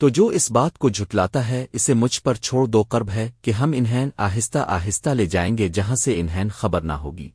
تو جو اس بات کو جھٹلاتا ہے، اسے مجھ پر چھوڑ دو، قرب ہے کہ ہم انہیں آہستہ آہستہ لے جائیں گے جہاں سے انہیں خبر نہ ہوگی۔